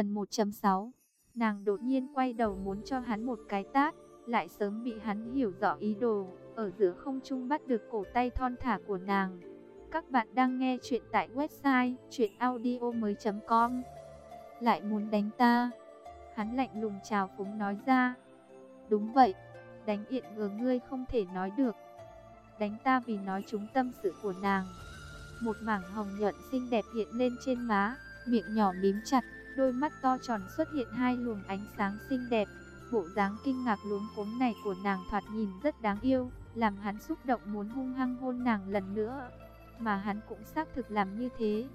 Phần 1.6 Nàng đột nhiên quay đầu muốn cho hắn một cái tát, lại sớm bị hắn hiểu rõ ý đồ, ở giữa không trung bắt được cổ tay thon thả của nàng. Các bạn đang nghe chuyện tại website chuyenaudio.com Lại muốn đánh ta? Hắn lạnh lùng chào phúng nói ra. Đúng vậy, đánh yện ngừa ngươi không thể nói được. Đánh ta vì nói chúng tâm sự của nàng. Một mảng hồng nhuận xinh đẹp hiện lên trên má, miệng nhỏ mím chặt, đôi mắt to tròn xuất hiện hai luồng ánh sáng xinh đẹp. Bộ dáng kinh ngạc luống cuống này của nàng thoạt nhìn rất đáng yêu, làm hắn xúc động muốn hung hăng hôn nàng lần nữa. Mà hắn cũng xác thực làm như thế.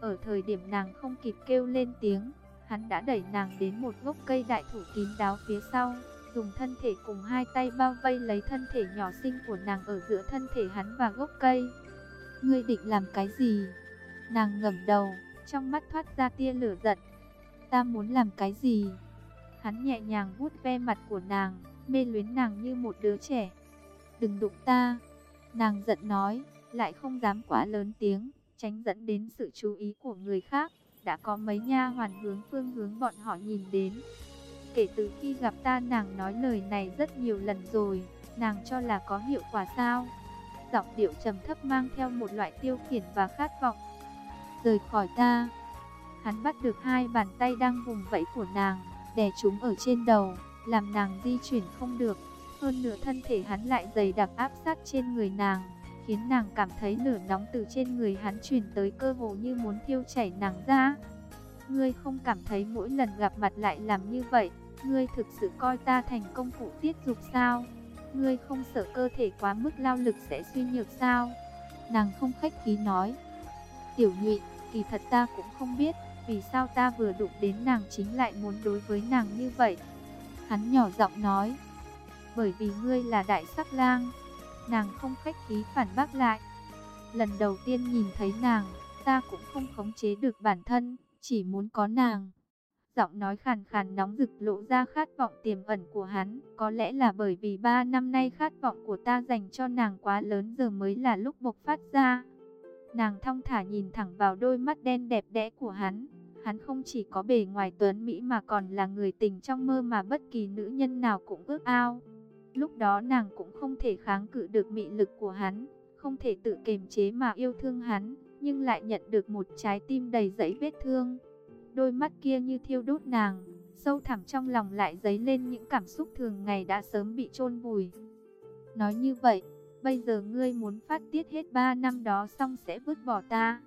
Ở thời điểm nàng không kịp kêu lên tiếng, hắn đã đẩy nàng đến một gốc cây đại thụ kín đáo phía sau, dùng thân thể cùng hai tay bao vây lấy thân thể nhỏ xinh của nàng ở giữa thân thể hắn và gốc cây. Ngươi định làm cái gì? Nàng ngẩng đầu, trong mắt thoát ra tia lửa giận. Ta muốn làm cái gì? Hắn nhẹ nhàng vuốt ve mặt của nàng, mê luyến nàng như một đứa trẻ. Đừng đụng ta. Nàng giận nói, lại không dám quá lớn tiếng, tránh dẫn đến sự chú ý của người khác. Đã có mấy nha hoàn hướng phương hướng bọn họ nhìn đến. Kể từ khi gặp ta nàng nói lời này rất nhiều lần rồi, nàng cho là có hiệu quả sao? Giọng điệu trầm thấp mang theo một loại tiêu khiển và khát vọng. Rời khỏi ta. Hắn bắt được hai bàn tay đang vùng vẫy của nàng, đè chúng ở trên đầu, làm nàng di chuyển không được. Hơn nữa thân thể hắn lại dày đặc áp sát trên người nàng, khiến nàng cảm thấy lửa nóng từ trên người hắn truyền tới cơ hồ như muốn thiêu chảy nàng ra. Ngươi không cảm thấy mỗi lần gặp mặt lại làm như vậy, ngươi thực sự coi ta thành công cụ tiết dục sao? Ngươi không sợ cơ thể quá mức lao lực sẽ suy nhược sao? Nàng không khách khí nói. Tiểu nhụy, kỳ thật ta cũng không biết, vì sao ta vừa đụng đến nàng chính lại muốn đối với nàng như vậy. Hắn nhỏ giọng nói, bởi vì ngươi là đại sắc lang. Nàng không khách khí phản bác lại. Lần đầu tiên nhìn thấy nàng, ta cũng không khống chế được bản thân, chỉ muốn có nàng. Giọng nói khàn khàn nóng rực lộ ra khát vọng tiềm ẩn của hắn. Có lẽ là bởi vì ba năm nay khát vọng của ta dành cho nàng quá lớn giờ mới là lúc bộc phát ra. Nàng thong thả nhìn thẳng vào đôi mắt đen đẹp đẽ của hắn. Hắn không chỉ có bề ngoài tuấn Mỹ mà còn là người tình trong mơ mà bất kỳ nữ nhân nào cũng ước ao. Lúc đó nàng cũng không thể kháng cự được mị lực của hắn, không thể tự kiềm chế mà yêu thương hắn, nhưng lại nhận được một trái tim đầy dẫy vết thương. Đôi mắt kia như thiêu đốt nàng, sâu thẳm trong lòng lại dấy lên những cảm xúc thường ngày đã sớm bị chôn vùi. Nói như vậy, bây giờ ngươi muốn phát tiết hết ba năm đó xong sẽ vứt bỏ ta.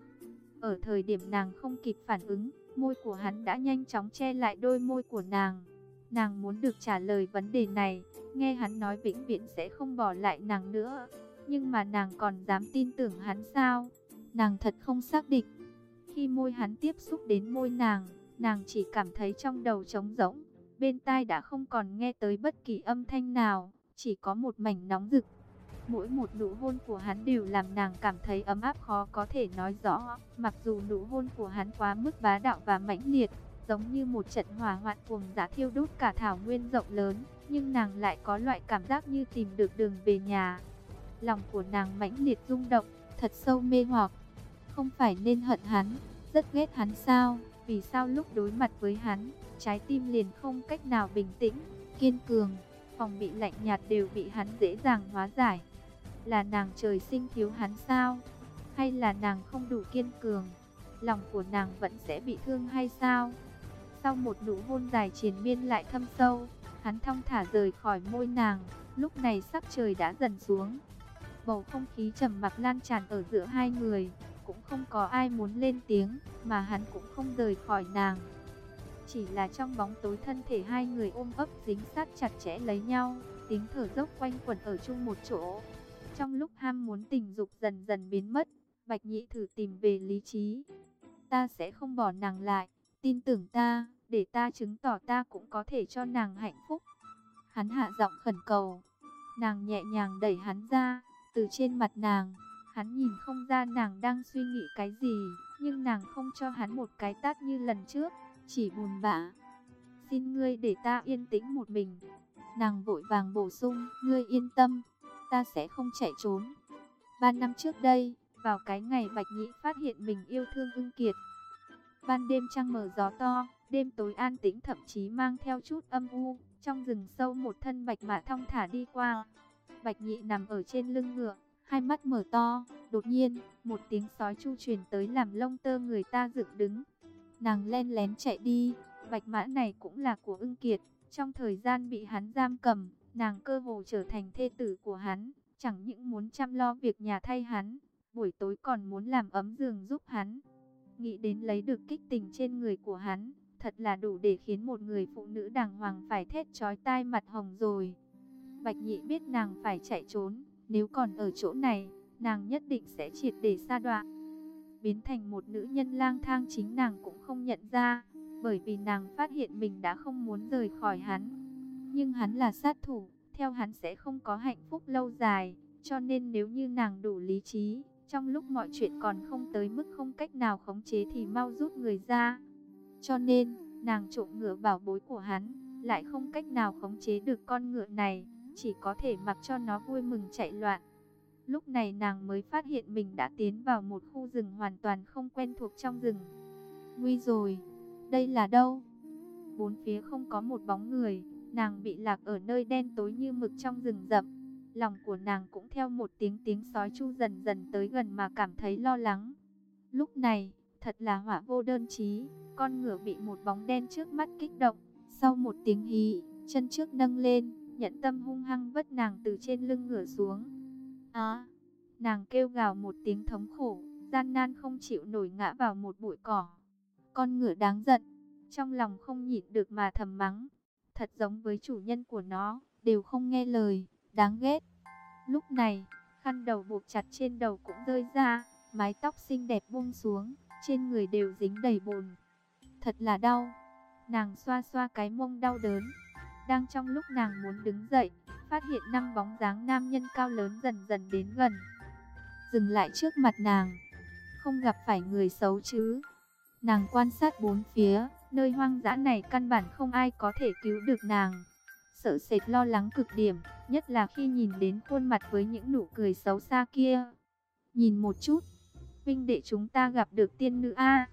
Ở thời điểm nàng không kịp phản ứng, môi của hắn đã nhanh chóng che lại đôi môi của nàng. Nàng muốn được trả lời vấn đề này, nghe hắn nói vĩnh viễn sẽ không bỏ lại nàng nữa. Nhưng mà nàng còn dám tin tưởng hắn sao? Nàng thật không xác định. Khi môi hắn tiếp xúc đến môi nàng, nàng chỉ cảm thấy trong đầu trống rỗng. Bên tai đã không còn nghe tới bất kỳ âm thanh nào, chỉ có một mảnh nóng rực. Mỗi một nụ hôn của hắn đều làm nàng cảm thấy ấm áp khó có thể nói rõ. Mặc dù nụ hôn của hắn quá mức bá đạo và mãnh liệt, giống như một trận hỏa hoạn cuồng dã thiêu đốt cả thảo nguyên rộng lớn, nhưng nàng lại có loại cảm giác như tìm được đường về nhà. Lòng của nàng mãnh liệt rung động, thật sâu mê hoặc. Không phải nên hận hắn, rất ghét hắn sao? Vì sao lúc đối mặt với hắn, trái tim liền không cách nào bình tĩnh, kiên cường, phòng bị lạnh nhạt đều bị hắn dễ dàng hóa giải. Là nàng trời sinh thiếu hắn sao? Hay là nàng không đủ kiên cường? Lòng của nàng vẫn sẽ bị thương hay sao? Sau một nụ hôn dài triền miên lại thâm sâu, hắn thong thả rời khỏi môi nàng, lúc này sắc trời đã dần xuống. Bầu không khí trầm mặc lan tràn ở giữa hai người, cũng không có ai muốn lên tiếng, mà hắn cũng không rời khỏi nàng. Chỉ là trong bóng tối thân thể hai người ôm ấp dính sát chặt chẽ lấy nhau, tiếng thở dốc quanh quẩn ở chung một chỗ. Trong lúc ham muốn tình dục dần dần biến mất, Bạch Nhĩ thử tìm về lý trí. Ta sẽ không bỏ nàng lại, tin tưởng ta, để ta chứng tỏ ta cũng có thể cho nàng hạnh phúc. Hắn hạ giọng khẩn cầu. Nàng nhẹ nhàng đẩy hắn ra, từ trên mặt nàng, hắn nhìn không ra nàng đang suy nghĩ cái gì, nhưng nàng không cho hắn một cái tát như lần trước, chỉ buồn bã. Xin ngươi để ta yên tĩnh một mình. Nàng vội vàng bổ sung, ngươi yên tâm, ta sẽ không chạy trốn. Ba năm trước đây, vào cái ngày Bạch Nhĩ phát hiện mình yêu thương ưng kiệt. Ban đêm trăng mờ gió to, Đêm tối an tĩnh thậm chí mang theo chút âm u, trong rừng sâu một thân bạch mã thong thả đi qua. Bạch nhị nằm ở trên lưng ngựa, hai mắt mở to, đột nhiên, một tiếng sói chu truyền tới làm lông tơ người ta dựng đứng. Nàng len lén chạy đi, bạch mã này cũng là của ưng kiệt, trong thời gian bị hắn giam cầm, nàng cơ hồ trở thành thê tử của hắn, chẳng những muốn chăm lo việc nhà thay hắn, buổi tối còn muốn làm ấm giường giúp hắn. Nghĩ đến lấy được kích tình trên người của hắn, thật là đủ để khiến một người phụ nữ đàng hoàng phải thét chói tai mặt hồng rồi. Bạch nhị biết nàng phải chạy trốn, nếu còn ở chỗ này, nàng nhất định sẽ triệt để xa đoạn. Biến thành một nữ nhân lang thang chính nàng cũng không nhận ra, bởi vì nàng phát hiện mình đã không muốn rời khỏi hắn. Nhưng hắn là sát thủ, theo hắn sẽ không có hạnh phúc lâu dài, cho nên nếu như nàng đủ lý trí, trong lúc mọi chuyện còn không tới mức không cách nào khống chế thì mau rút người ra. Cho nên, nàng trộm ngựa bảo bối của hắn, lại không cách nào khống chế được con ngựa này, chỉ có thể mặc cho nó vui mừng chạy loạn. Lúc này nàng mới phát hiện mình đã tiến vào một khu rừng hoàn toàn không quen thuộc trong rừng. Nguy rồi, đây là đâu? Bốn phía không có một bóng người, nàng bị lạc ở nơi đen tối như mực trong rừng rậm. Lòng của nàng cũng theo một tiếng tiếng sói chu dần dần tới gần mà cảm thấy lo lắng. Lúc này, thật là hỏa vô đơn chí, con ngựa bị một bóng đen trước mắt kích động. Sau một tiếng hí, chân trước nâng lên, nhẫn tâm hung hăng vất nàng từ trên lưng ngựa xuống. Á, nàng kêu gào một tiếng thống khổ, gian nan không chịu nổi ngã vào một bụi cỏ. Con ngựa đáng giận, trong lòng không nhịn được mà thầm mắng. Thật giống với chủ nhân của nó, đều không nghe lời, đáng ghét. Lúc này, khăn đầu buộc chặt trên đầu cũng rơi ra, mái tóc xinh đẹp buông xuống, trên người đều dính đầy bùn. Thật là đau. Nàng xoa xoa cái mông đau đớn. Đang trong lúc nàng muốn đứng dậy, phát hiện năm bóng dáng nam nhân cao lớn dần dần đến gần. Dừng lại trước mặt nàng. Không gặp phải người xấu chứ. Nàng quan sát bốn phía, nơi hoang dã này căn bản không ai có thể cứu được nàng. Sợ sệt lo lắng cực điểm, nhất là khi nhìn đến khuôn mặt với những nụ cười xấu xa kia. Nhìn một chút, Vinh đệ chúng ta gặp được tiên nữ A.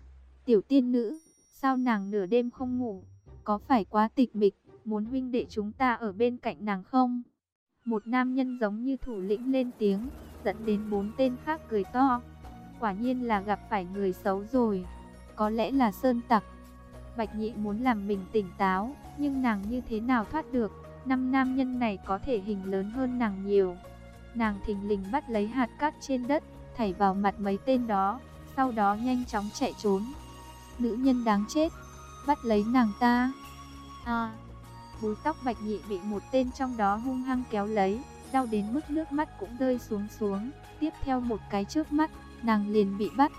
Tiểu tiên nữ, sao nàng nửa đêm không ngủ? Có phải quá tịch mịch, muốn huynh đệ chúng ta ở bên cạnh nàng không? Một nam nhân giống như thủ lĩnh lên tiếng, dẫn đến bốn tên khác cười to. Quả nhiên là gặp phải người xấu rồi. Có lẽ là sơn tặc. Bạch nhị muốn làm mình tỉnh táo, nhưng nàng như thế nào thoát được? Năm nam nhân này có thể hình lớn hơn nàng nhiều. Nàng thình lình bắt lấy hạt cát trên đất, thảy vào mặt mấy tên đó, sau đó nhanh chóng chạy trốn. Nữ nhân đáng chết, bắt lấy nàng ta. À, búi tóc bạch nhị bị một tên trong đó hung hăng kéo lấy, đau đến mức nước mắt cũng rơi xuống xuống. Tiếp theo một cái trước mắt, nàng liền bị bắt.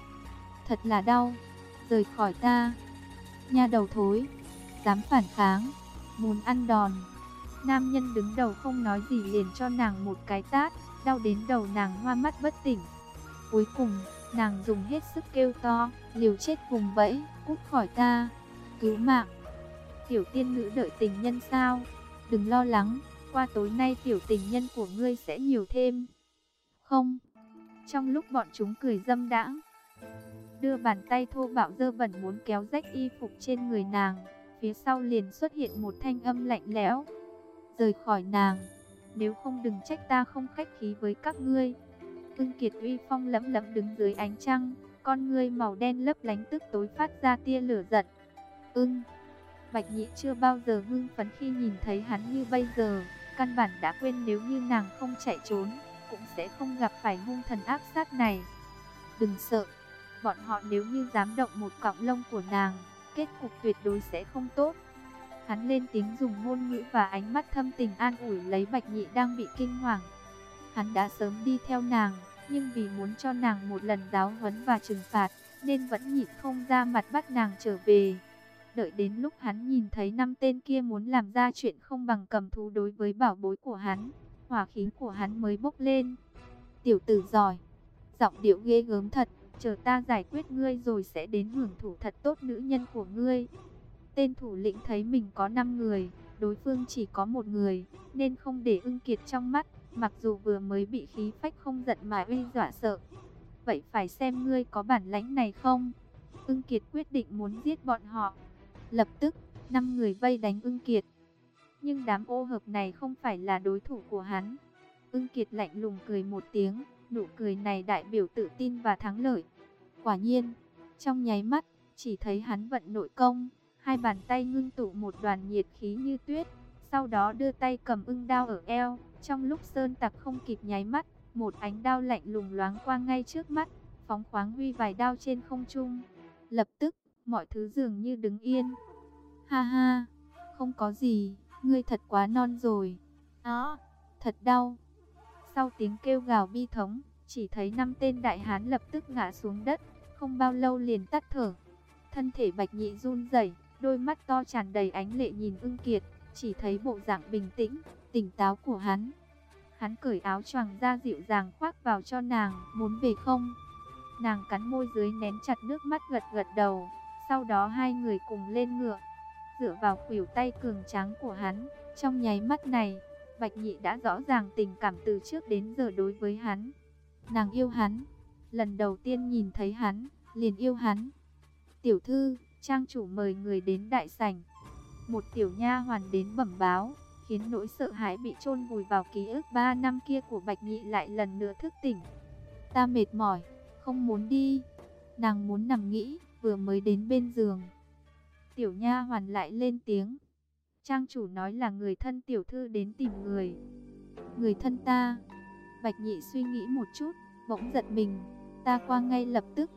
Thật là đau, rời khỏi ta. Nha đầu thối, dám phản kháng, muốn ăn đòn. Nam nhân đứng đầu không nói gì liền cho nàng một cái tát, đau đến đầu nàng hoa mắt bất tỉnh. Cuối cùng, nàng dùng hết sức kêu to, liều chết vùng vẫy, cút khỏi ta, cứu mạng. Tiểu tiên nữ đợi tình nhân sao? Đừng lo lắng, qua tối nay tiểu tình nhân của ngươi sẽ nhiều thêm. Không. Trong lúc bọn chúng cười dâm đãng, đưa bàn tay thô bạo dơ bẩn muốn kéo rách y phục trên người nàng, phía sau liền xuất hiện một thanh âm lạnh lẽo. Rời khỏi nàng, nếu không đừng trách ta không khách khí với các ngươi. Ưng Kiệt uy phong lẫm lẫm đứng dưới ánh trăng, con ngươi màu đen lấp lánh tức tối phát ra tia lửa giận. Ưng, Bạch Nhị chưa bao giờ hưng phấn khi nhìn thấy hắn như bây giờ, căn bản đã quên nếu như nàng không chạy trốn, cũng sẽ không gặp phải hung thần ác sát này. Đừng sợ, bọn họ nếu như dám động một cọng lông của nàng, kết cục tuyệt đối sẽ không tốt. Hắn lên tiếng dùng ngôn ngữ và ánh mắt thâm tình an ủi lấy Bạch Nhị đang bị kinh hoàng. Hắn đã sớm đi theo nàng, nhưng vì muốn cho nàng một lần giáo huấn và trừng phạt, nên vẫn nhịn không ra mặt bắt nàng trở về. Đợi đến lúc hắn nhìn thấy năm tên kia muốn làm ra chuyện không bằng cầm thú đối với bảo bối của hắn, hỏa khí của hắn mới bốc lên. Tiểu tử giỏi, giọng điệu ghê gớm thật, chờ ta giải quyết ngươi rồi sẽ đến hưởng thụ thật tốt nữ nhân của ngươi. Tên thủ lĩnh thấy mình có 5 người, đối phương chỉ có một người, nên không để ưng kiệt trong mắt. Mặc dù vừa mới bị khí phách không giận mà uy dọa sợ. Vậy phải xem ngươi có bản lãnh này không? Ưng Kiệt quyết định muốn giết bọn họ. Lập tức, năm người vây đánh ưng kiệt. Nhưng đám ô hợp này không phải là đối thủ của hắn. Ưng kiệt lạnh lùng cười một tiếng, nụ cười này đại biểu tự tin và thắng lợi. Quả nhiên, trong nháy mắt, chỉ thấy hắn vận nội công, hai bàn tay ngưng tụ một đoàn nhiệt khí như tuyết, sau đó đưa tay cầm ưng đao ở eo, trong lúc sơn tặc không kịp nháy mắt, một ánh đao lạnh lùng loáng qua ngay trước mắt, phóng khoáng huy vài đao trên không trung. Lập tức, mọi thứ dường như đứng yên. Ha ha, không có gì, ngươi thật quá non rồi. Đó, thật đau. Sau tiếng kêu gào bi thống, chỉ thấy năm tên đại hán lập tức ngã xuống đất, không bao lâu liền tắt thở. Thân thể Bạch Nhị run rẩy, đôi mắt to tràn đầy ánh lệ nhìn Ưng Kiệt, chỉ thấy bộ dạng bình tĩnh, tỉnh táo của hắn. Hắn cởi áo choàng ra dịu dàng khoác vào cho nàng, muốn về không? Nàng cắn môi dưới nén chặt nước mắt gật gật đầu, sau đó hai người cùng lên ngựa, dựa vào khuỷu tay cường tráng của hắn, trong nháy mắt này, Bạch Nhị đã rõ ràng tình cảm từ trước đến giờ đối với hắn. Nàng yêu hắn, lần đầu tiên nhìn thấy hắn, liền yêu hắn. Tiểu thư, trang chủ mời người đến đại sảnh. Một tiểu nha hoàn đến bẩm báo, khiến nỗi sợ hãi bị chôn vùi vào ký ức 3 năm kia của Bạch Nhị lại lần nữa thức tỉnh. Ta mệt mỏi, không muốn đi. Nàng muốn nằm nghĩ, vừa mới đến bên giường. Tiểu nha hoàn lại lên tiếng. Trang chủ nói là người thân tiểu thư đến tìm người. Người thân ta. Bạch nhị suy nghĩ một chút, bỗng giật mình. Ta qua ngay lập tức.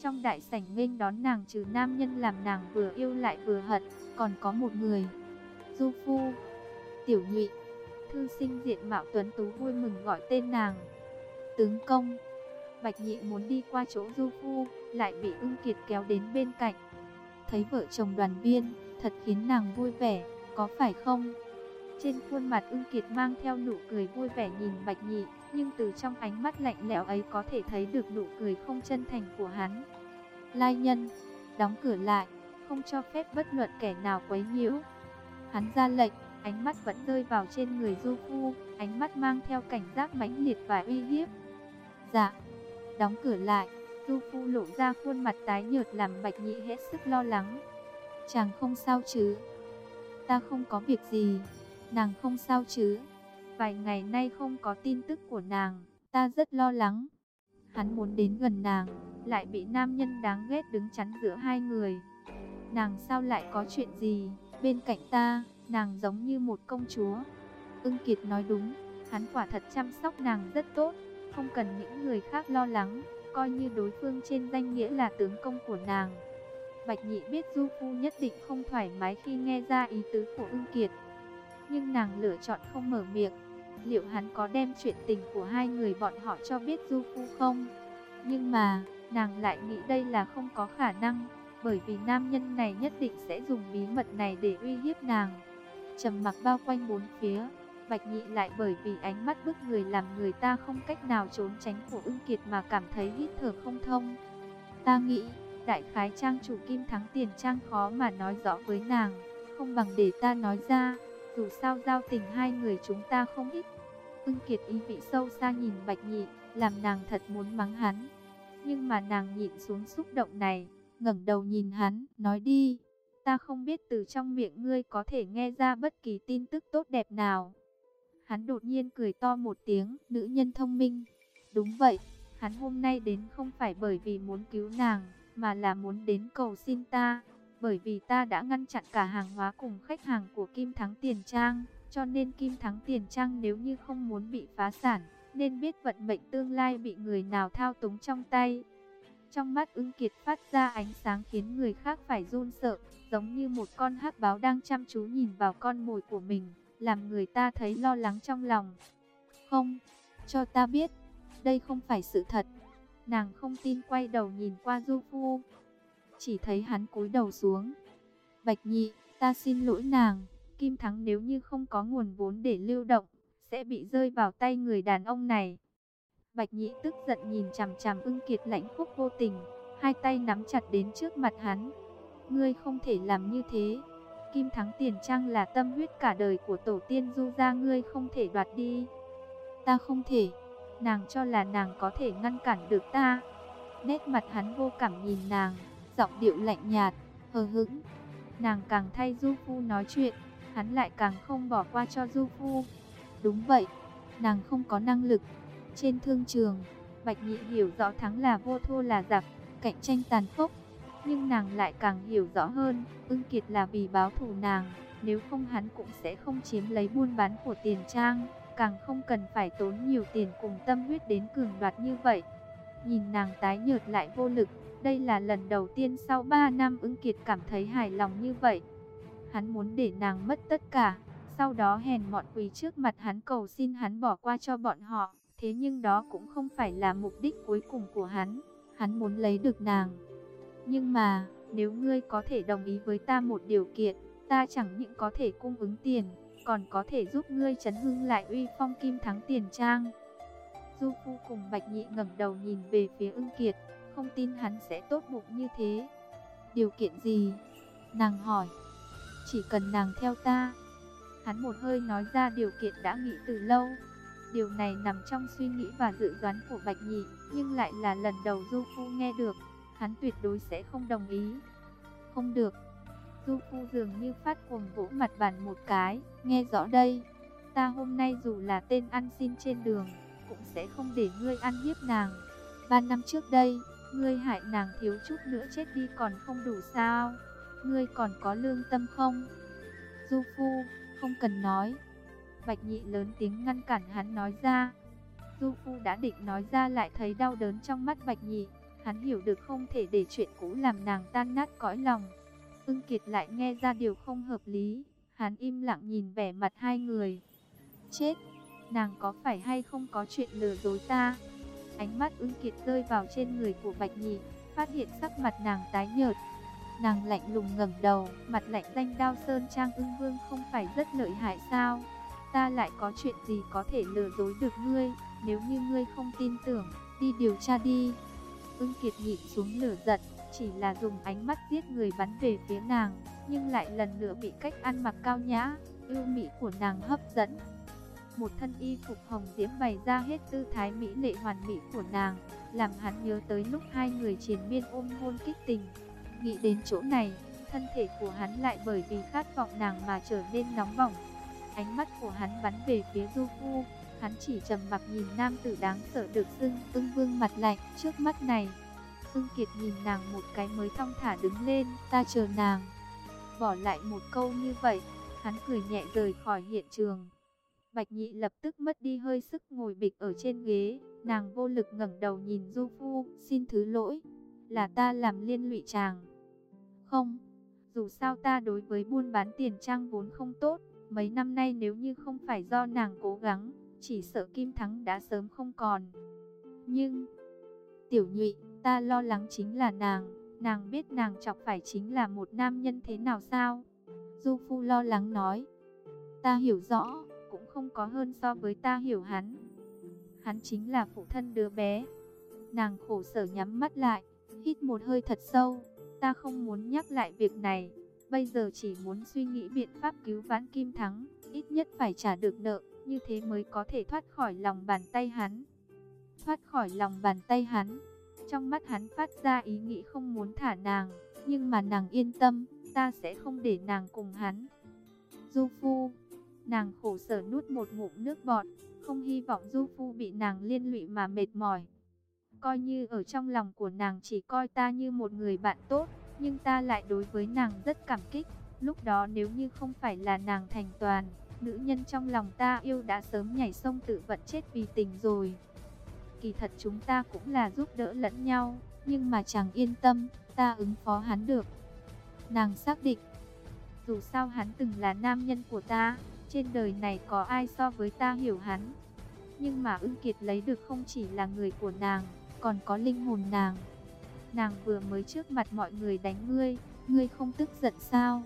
Trong đại sảnh nghênh đón nàng trừ nam nhân làm nàng vừa yêu lại vừa hận, còn có một người. Du Phu, Tiểu nhị, thư sinh diện mạo tuấn tú vui mừng gọi tên nàng. Tướng công, Bạch Nhị muốn đi qua chỗ Du Phu, lại bị ưng kiệt kéo đến bên cạnh. Thấy vợ chồng đoàn viên, thật khiến nàng vui vẻ, có phải không? Trên khuôn mặt ưng kiệt mang theo nụ cười vui vẻ nhìn Bạch Nhị, nhưng từ trong ánh mắt lạnh lẽo ấy có thể thấy được nụ cười không chân thành của hắn. Lai nhân, đóng cửa lại, không cho phép bất luận kẻ nào quấy nhiễu. Hắn ra lệnh, ánh mắt vẫn rơi vào trên người Du Phu, ánh mắt mang theo cảnh giác mãnh liệt và uy hiếp. Dạ, đóng cửa lại, Du Phu lộ ra khuôn mặt tái nhợt làm Bạch Nhị hết sức lo lắng. Chàng không sao chứ? Ta không có việc gì. Nàng không sao chứ? Vài ngày nay không có tin tức của nàng, ta rất lo lắng. Hắn muốn đến gần nàng, lại bị nam nhân đáng ghét đứng chắn giữa hai người. Nàng sao lại có chuyện gì? Bên cạnh ta, nàng giống như một công chúa. Ưng Kiệt nói đúng, hắn quả thật chăm sóc nàng rất tốt, không cần những người khác lo lắng coi như đối phương trên danh nghĩa là tướng công của nàng. Bạch Nhị biết Du Phu nhất định không thoải mái khi nghe ra ý tứ của ưng kiệt. Nhưng nàng lựa chọn không mở miệng. Liệu hắn có đem chuyện tình của hai người bọn họ cho biết Du Phu không? Nhưng mà, nàng lại nghĩ đây là không có khả năng, bởi vì nam nhân này nhất định sẽ dùng bí mật này để uy hiếp nàng. Trầm mặc bao quanh bốn phía, Bạch Nhị lại bởi vì ánh mắt bức người làm người ta không cách nào trốn tránh của ưng kiệt mà cảm thấy hít thở không thông. Ta nghĩ, đại khái trang chủ kim thắng tiền trang khó mà nói rõ với nàng, không bằng để ta nói ra, dù sao giao tình hai người chúng ta không ít. Ưng kiệt ý vị sâu xa nhìn Bạch Nhị, làm nàng thật muốn mắng hắn. Nhưng mà nàng nhịn xuống xúc động này, ngẩng đầu nhìn hắn, nói đi. Ta không biết từ trong miệng ngươi có thể nghe ra bất kỳ tin tức tốt đẹp nào. Hắn đột nhiên cười to một tiếng, nữ nhân thông minh. Đúng vậy, hắn hôm nay đến không phải bởi vì muốn cứu nàng, mà là muốn đến cầu xin ta. Bởi vì ta đã ngăn chặn cả hàng hóa cùng khách hàng của Kim Thắng Tiền Trang, cho nên Kim Thắng Tiền Trang nếu như không muốn bị phá sản, nên biết vận mệnh tương lai bị người nào thao túng trong tay. Trong mắt ưng kiệt phát ra ánh sáng khiến người khác phải run sợ, giống như một con hắc báo đang chăm chú nhìn vào con mồi của mình làm người ta thấy lo lắng trong lòng. Không, cho ta biết, đây không phải sự thật. Nàng không tin quay đầu nhìn qua Du Phu. Chỉ thấy hắn cúi đầu xuống. Bạch nhị, ta xin lỗi nàng. Kim Thắng nếu như không có nguồn vốn để lưu động, sẽ bị rơi vào tay người đàn ông này. Bạch nhị tức giận nhìn chằm chằm ưng kiệt lãnh khúc vô tình, hai tay nắm chặt đến trước mặt hắn. Ngươi không thể làm như thế. Kim Thắng Tiền Trang là tâm huyết cả đời của tổ tiên du gia ngươi không thể đoạt đi. Ta không thể, nàng cho là nàng có thể ngăn cản được ta. Nét mặt hắn vô cảm nhìn nàng, giọng điệu lạnh nhạt, hờ hững. nàng càng thay Du Phu nói chuyện, hắn lại càng không bỏ qua cho Du Phu. Đúng vậy, nàng không có năng lực. Trên thương trường, Bạch Nhị hiểu rõ thắng là vô thua là giặc, cạnh tranh tàn khốc. Nhưng nàng lại càng hiểu rõ hơn, ưng kiệt là vì báo thù nàng, nếu không hắn cũng sẽ không chiếm lấy buôn bán của tiền trang, càng không cần phải tốn nhiều tiền cùng tâm huyết đến cường đoạt như vậy. Nhìn nàng tái nhợt lại vô lực, đây là lần đầu tiên sau 3 năm ứng kiệt cảm thấy hài lòng như vậy. Hắn muốn để nàng mất tất cả, sau đó hèn mọn quỳ trước mặt hắn cầu xin hắn bỏ qua cho bọn họ. Thế nhưng đó cũng không phải là mục đích cuối cùng của hắn, hắn muốn lấy được nàng. Nhưng mà, nếu ngươi có thể đồng ý với ta một điều kiện, ta chẳng những có thể cung ứng tiền, còn có thể giúp ngươi chấn hưng lại uy phong kim thắng tiền trang. Du Phu cùng Bạch Nhị ngẩng đầu nhìn về phía ưng kiệt, không tin hắn sẽ tốt bụng như thế. Điều kiện gì? Nàng hỏi. Chỉ cần nàng theo ta. Hắn một hơi nói ra điều kiện đã nghĩ từ lâu. Điều này nằm trong suy nghĩ và dự đoán của Bạch Nhị, nhưng lại là lần đầu Du Phu nghe được. Hắn tuyệt đối sẽ không đồng ý. Không được. Du Phu dường như phát cuồng vỗ mặt bàn một cái. Nghe rõ đây. Ta hôm nay dù là tên ăn xin trên đường, cũng sẽ không để ngươi ăn hiếp nàng. Ba năm trước đây, ngươi hại nàng thiếu chút nữa chết đi còn không đủ sao? Ngươi còn có lương tâm không? Du Phu, không cần nói. Bạch Nhị lớn tiếng ngăn cản hắn nói ra. Du Phu đã định nói ra lại thấy đau đớn trong mắt Bạch Nhị. Hắn hiểu được không thể để chuyện cũ làm nàng tan nát cõi lòng. Ưng Kiệt lại nghe ra điều không hợp lý. Hắn im lặng nhìn vẻ mặt hai người. Chết! Nàng có phải hay không có chuyện lừa dối ta? Ánh mắt ưng kiệt rơi vào trên người của Bạch Nhị, phát hiện sắc mặt nàng tái nhợt. Nàng lạnh lùng ngẩng đầu, mặt lạnh danh đao sơn trang ưng vương không phải rất lợi hại sao? Ta lại có chuyện gì có thể lừa dối được ngươi, nếu như ngươi không tin tưởng, đi điều tra đi. Ưng kiệt nhịn xuống lửa giận, chỉ là dùng ánh mắt giết người bắn về phía nàng, nhưng lại lần nữa bị cách ăn mặc cao nhã, ưu mỹ của nàng hấp dẫn. Một thân y phục hồng diễm bày ra hết tư thái mỹ lệ hoàn mỹ của nàng, làm hắn nhớ tới lúc hai người triền miên ôm hôn kích tình. Nghĩ đến chỗ này, thân thể của hắn lại bởi vì khát vọng nàng mà trở nên nóng bỏng. Ánh mắt của hắn bắn về phía Du Phu, hắn chỉ trầm mặc nhìn nam tử đáng sợ được xưng, ưng vương mặt lạnh trước mắt này. Ưng Kiệt nhìn nàng một cái mới thong thả đứng lên, ta chờ nàng. Bỏ lại một câu như vậy, hắn cười nhẹ rời khỏi hiện trường. Bạch Nhị lập tức mất đi hơi sức ngồi bịch ở trên ghế, nàng vô lực ngẩng đầu nhìn Du Phu, xin thứ lỗi, là ta làm liên lụy chàng. Không, dù sao ta đối với buôn bán tiền trang vốn không tốt, mấy năm nay nếu như không phải do nàng cố gắng, chỉ sợ Kim Thắng đã sớm không còn. Nhưng, tiểu nhụy, ta lo lắng chính là nàng, nàng biết nàng chọc phải chính là một nam nhân thế nào sao? Du Phu lo lắng nói, ta hiểu rõ cũng không có hơn so với ta hiểu hắn. Hắn chính là phụ thân đứa bé. Nàng khổ sở nhắm mắt lại, hít một hơi thật sâu. Ta không muốn nhắc lại việc này, bây giờ chỉ muốn suy nghĩ biện pháp cứu vãn Kim Thắng, ít nhất phải trả được nợ, như thế mới có thể thoát khỏi lòng bàn tay hắn. Thoát khỏi lòng bàn tay hắn, trong mắt hắn phát ra ý nghĩ không muốn thả nàng, nhưng mà nàng yên tâm, ta sẽ không để nàng cùng hắn. Du Phu Nàng khổ sở nuốt một ngụm nước bọt, không hy vọng Du Phu bị nàng liên lụy mà mệt mỏi. Coi như ở trong lòng của nàng chỉ coi ta như một người bạn tốt, nhưng ta lại đối với nàng rất cảm kích. Lúc đó nếu như không phải là nàng thành toàn, nữ nhân trong lòng ta yêu đã sớm nhảy sông tự vận chết vì tình rồi. Kỳ thật chúng ta cũng là giúp đỡ lẫn nhau, nhưng mà chàng yên tâm, ta ứng phó hắn được. Nàng xác định, dù sao hắn từng là nam nhân của ta, trên đời này có ai so với ta hiểu hắn. Nhưng mà ưng kiệt lấy được không chỉ là người của nàng, còn có linh hồn nàng. Nàng vừa mới trước mặt mọi người đánh ngươi, ngươi không tức giận sao?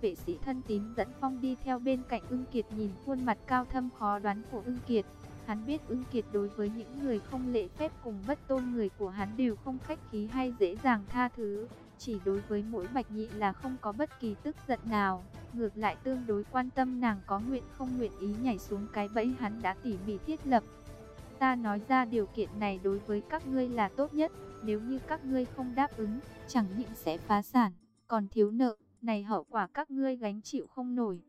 Vệ sĩ thân tín dẫn phong đi theo bên cạnh ưng kiệt nhìn khuôn mặt cao thâm khó đoán của ưng kiệt. Hắn biết ứng kiệt đối với những người không lễ phép cùng bất tôn người của hắn đều không khách khí hay dễ dàng tha thứ. Chỉ đối với mỗi bạch nhị là không có bất kỳ tức giận nào, ngược lại tương đối quan tâm nàng có nguyện không nguyện ý nhảy xuống cái bẫy hắn đã tỉ mỉ thiết lập. Ta nói ra điều kiện này đối với các ngươi là tốt nhất, nếu như các ngươi không đáp ứng, chẳng những sẽ phá sản, còn thiếu nợ, Này hậu quả các ngươi gánh chịu không nổi.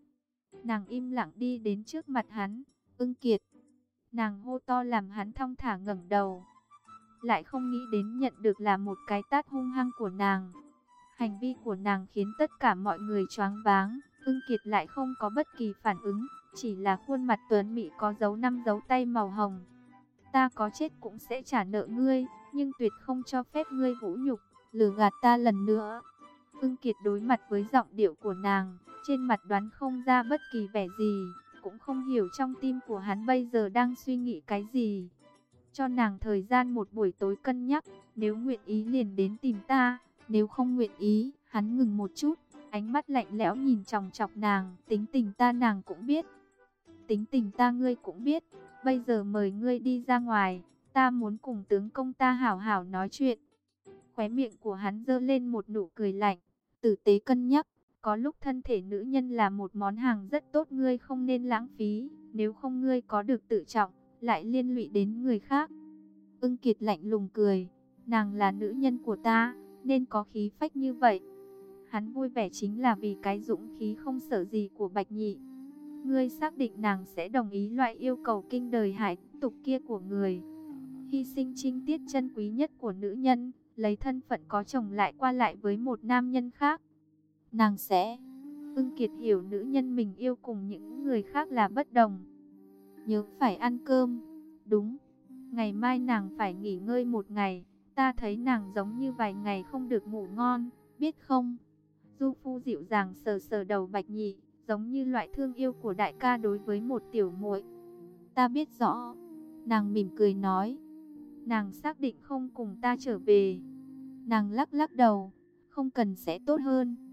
Nàng im lặng đi đến trước mặt hắn. Ưng Kiệt. Nàng hô to làm hắn thong thả ngẩng đầu. Lại không nghĩ đến nhận được là một cái tát hung hăng của nàng. Hành vi của nàng khiến tất cả mọi người choáng váng. Ưng Kiệt lại không có bất kỳ phản ứng. Chỉ là khuôn mặt tuấn mỹ có dấu năm dấu tay màu hồng. Ta có chết cũng sẽ trả nợ ngươi. Nhưng tuyệt không cho phép ngươi vũ nhục, lừa gạt ta lần nữa. Ưng Kiệt đối mặt với giọng điệu của nàng, trên mặt đoán không ra bất kỳ vẻ gì, cũng không hiểu trong tim của hắn bây giờ đang suy nghĩ cái gì. Cho nàng thời gian một buổi tối cân nhắc, nếu nguyện ý liền đến tìm ta, nếu không nguyện ý, hắn ngừng một chút, ánh mắt lạnh lẽo nhìn chòng chọc nàng, tính tình ta nàng cũng biết. Tính tình ta ngươi cũng biết, bây giờ mời ngươi đi ra ngoài, ta muốn cùng tướng công ta hảo hảo nói chuyện. Khóe miệng của hắn dơ lên một nụ cười lạnh, tử tế cân nhắc, có lúc thân thể nữ nhân là một món hàng rất tốt ngươi không nên lãng phí, nếu không ngươi có được tự trọng, lại liên lụy đến người khác. Ưng Kiệt lạnh lùng cười, nàng là nữ nhân của ta, nên có khí phách như vậy. Hắn vui vẻ chính là vì cái dũng khí không sợ gì của Bạch Nhị. Ngươi xác định nàng sẽ đồng ý loại yêu cầu kinh đời hải tục kia của người. Hy sinh trinh tiết chân quý nhất của nữ nhân, lấy thân phận có chồng lại qua lại với một nam nhân khác. Nàng sẽ... Ưng Kiệt hiểu nữ nhân mình yêu cùng những người khác là bất đồng. Nhớ phải ăn cơm. Đúng. Ngày mai nàng phải nghỉ ngơi một ngày. Ta thấy nàng giống như vài ngày không được ngủ ngon. Biết không? Du Phu dịu dàng sờ sờ đầu Bạch Nhị. Giống như loại thương yêu của đại ca đối với một tiểu muội. Ta biết rõ. Nàng mỉm cười nói. Nàng xác định không cùng ta trở về. Nàng lắc lắc đầu. Không cần sẽ tốt hơn